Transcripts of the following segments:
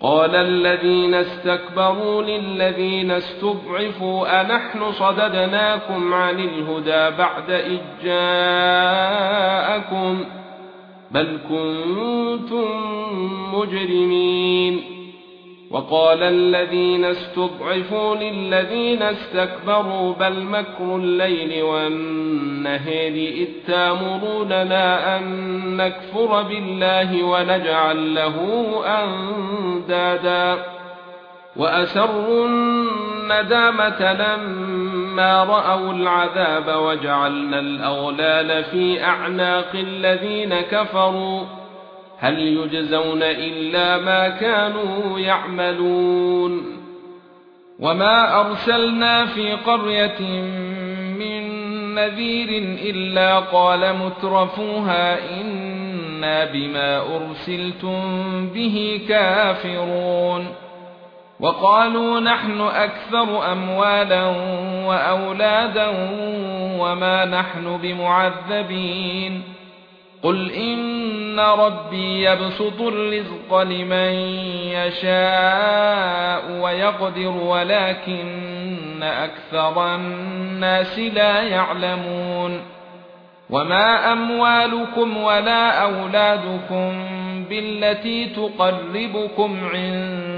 قال الذين استكبروا للذين استضعفوا أنحن صددناكم عن الهدى بعد إذ جاءكم بل كنتم مجرمين وقال الذين استضعفوا للذين استكبروا بل مكر الليل والنهار إذ تامروننا أن نكفر بالله ونجعل له أندادا وأسروا الندامة لما رأوا العذاب وجعلنا الأغلال في أعناق الذين كفروا هل يجزون إلا ما كانوا يعملون وما أرسلنا في قرية من نذير إلا قال مترفوها إنا بما أرسلتم به كافرون وقالوا نحن أكثر أموالا وأولادا وما نحن بمعذبين قل ان ربي يبسط الرزق لمن يشاء ويقدر ولكن أكثر الناس لا يعلمون. وما اموالكم ولا اولادكم بالتي تقربكم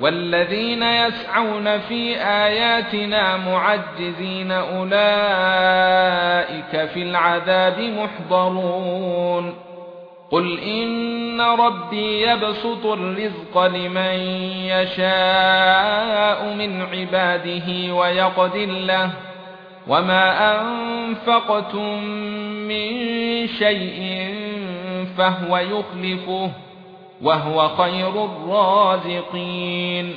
والذين يسعون في آياتنا معجزين أولئك في العذاب محضرون. قل إن ربي يبسط الرزق لمن يشاء من عباده ويقدر له. وما أنفقتم من شيء فهو يخلفه. وهو خير الرازقين.